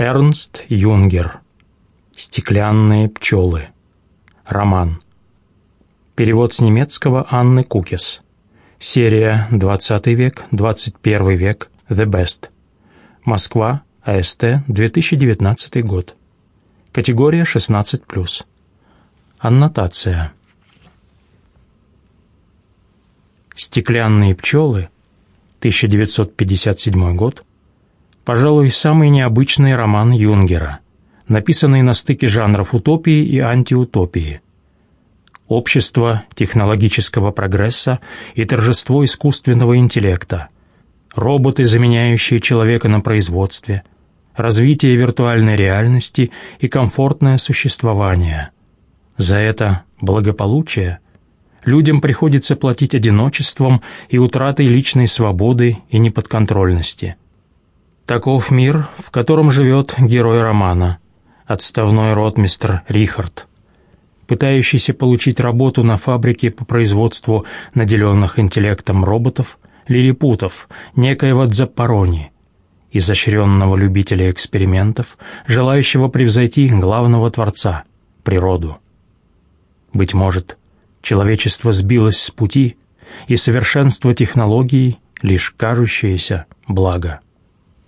Эрнст Юнгер. «Стеклянные пчелы». Роман. Перевод с немецкого Анны Кукис. Серия «20 век, 21 век, The Best». Москва, АСТ, 2019 год. Категория 16+. Аннотация. «Стеклянные пчелы» 1957 год пожалуй, самый необычный роман Юнгера, написанный на стыке жанров утопии и антиутопии. Общество технологического прогресса и торжество искусственного интеллекта, роботы, заменяющие человека на производстве, развитие виртуальной реальности и комфортное существование. За это благополучие людям приходится платить одиночеством и утратой личной свободы и неподконтрольности – Таков мир, в котором живет герой романа, отставной ротмистр Рихард, пытающийся получить работу на фабрике по производству наделенных интеллектом роботов, лилипутов, некоего Дзаппарони, изощренного любителя экспериментов, желающего превзойти главного творца — природу. Быть может, человечество сбилось с пути, и совершенство технологий — лишь кажущееся благо.